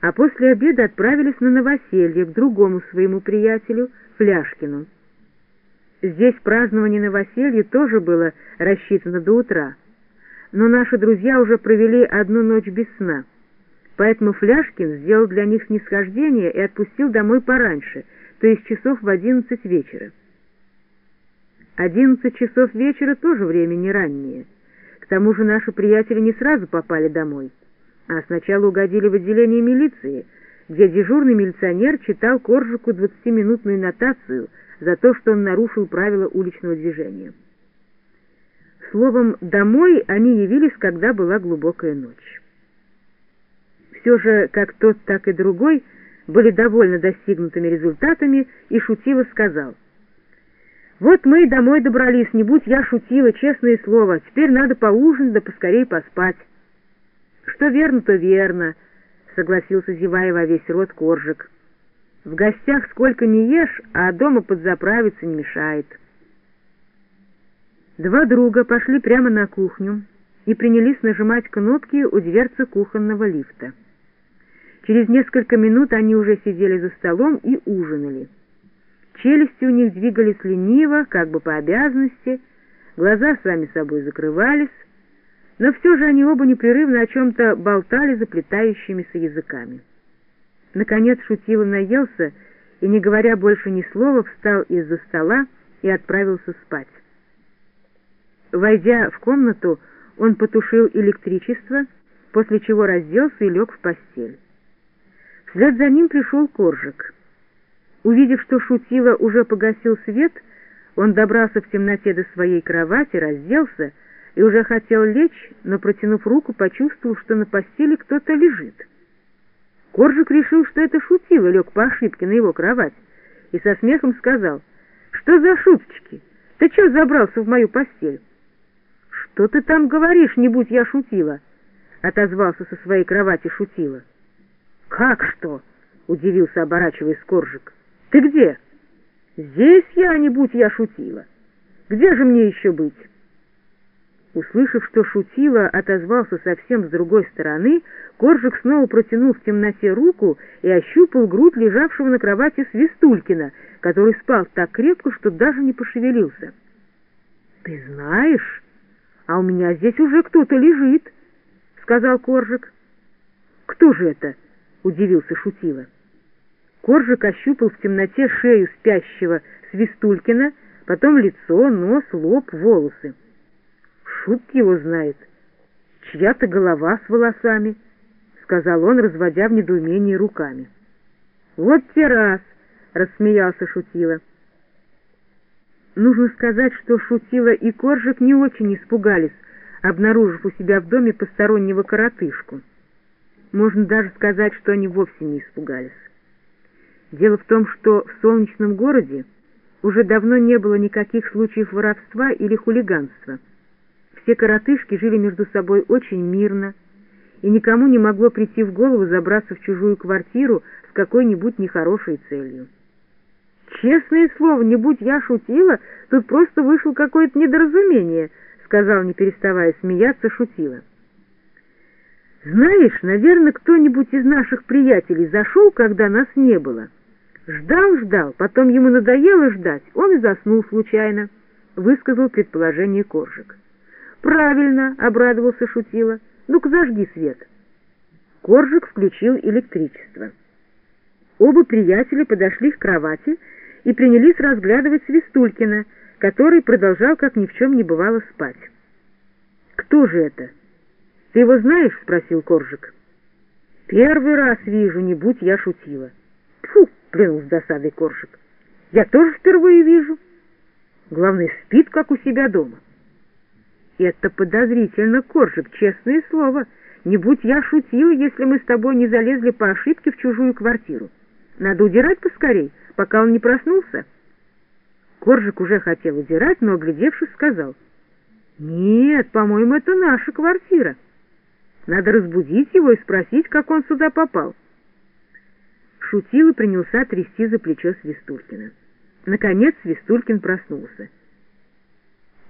а после обеда отправились на новоселье к другому своему приятелю, Фляшкину. Здесь празднование новоселья тоже было рассчитано до утра, но наши друзья уже провели одну ночь без сна, поэтому Фляшкин сделал для них снисхождение и отпустил домой пораньше, то есть часов в одиннадцать вечера. Одиннадцать часов вечера тоже время не раннее. К тому же наши приятели не сразу попали домой а сначала угодили в отделение милиции, где дежурный милиционер читал Коржику двадцатиминутную нотацию за то, что он нарушил правила уличного движения. Словом, домой они явились, когда была глубокая ночь. Все же, как тот, так и другой были довольно достигнутыми результатами, и Шутила сказал, «Вот мы и домой добрались, не будь я шутила, честное слово, теперь надо поужинать да поскорей поспать». «Что верно, то верно», — согласился, зевая во весь рот коржик. «В гостях сколько не ешь, а дома подзаправиться не мешает». Два друга пошли прямо на кухню и принялись нажимать кнопки у дверцы кухонного лифта. Через несколько минут они уже сидели за столом и ужинали. Челюсти у них двигались лениво, как бы по обязанности, глаза сами собой закрывались, но все же они оба непрерывно о чем-то болтали заплетающимися языками. Наконец Шутила наелся и, не говоря больше ни слова, встал из-за стола и отправился спать. Войдя в комнату, он потушил электричество, после чего разделся и лег в постель. Вслед за ним пришел Коржик. Увидев, что Шутила уже погасил свет, он добрался в темноте до своей кровати, разделся и уже хотел лечь, но, протянув руку, почувствовал, что на постели кто-то лежит. Коржик решил, что это шутило, лег по ошибке на его кровать, и со смехом сказал, «Что за шуточки? Ты что забрался в мою постель?» «Что ты там говоришь, не будь я шутила?» — отозвался со своей кровати шутила. «Как что?» — удивился, оборачиваясь Коржик. «Ты где?» «Здесь я, не будь я шутила. Где же мне еще быть?» Услышав, что шутила, отозвался совсем с другой стороны, Коржик снова протянул в темноте руку и ощупал грудь лежавшего на кровати Свистулькина, который спал так крепко, что даже не пошевелился. — Ты знаешь, а у меня здесь уже кто-то лежит, — сказал Коржик. — Кто же это? — удивился Шутила. Коржик ощупал в темноте шею спящего Свистулькина, потом лицо, нос, лоб, волосы. Шут его знает. Чья-то голова с волосами, — сказал он, разводя в недоумении руками. Вот те раз, — рассмеялся Шутила. Нужно сказать, что Шутила и Коржик не очень испугались, обнаружив у себя в доме постороннего коротышку. Можно даже сказать, что они вовсе не испугались. Дело в том, что в солнечном городе уже давно не было никаких случаев воровства или хулиганства. Все коротышки жили между собой очень мирно, и никому не могло прийти в голову забраться в чужую квартиру с какой-нибудь нехорошей целью. «Честное слово, не будь я шутила, тут просто вышло какое-то недоразумение», — сказал, не переставая смеяться, шутила. «Знаешь, наверное, кто-нибудь из наших приятелей зашел, когда нас не было. Ждал-ждал, потом ему надоело ждать, он и заснул случайно», — высказал предположение Коржик. «Правильно!» — обрадовался Шутила. «Ну-ка зажги свет!» Коржик включил электричество. Оба приятеля подошли к кровати и принялись разглядывать Свистулькина, который продолжал, как ни в чем не бывало, спать. «Кто же это? Ты его знаешь?» — спросил Коржик. «Первый раз вижу, не будь я шутила». «Тьфу!» — плюнул с досадой Коржик. «Я тоже впервые вижу. Главное, спит, как у себя дома». Это подозрительно, Коржик, честное слово. Не будь я шутил, если мы с тобой не залезли по ошибке в чужую квартиру. Надо удирать поскорей, пока он не проснулся. Коржик уже хотел удирать, но, оглядевшись, сказал, «Нет, по-моему, это наша квартира. Надо разбудить его и спросить, как он сюда попал». Шутил и принялся трясти за плечо Свистулькина. Наконец Свистулькин проснулся.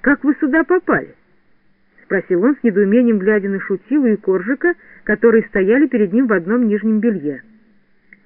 «Как вы сюда попали?» Спросил он с недоумением, глядя на Шутилу и Коржика, которые стояли перед ним в одном нижнем белье.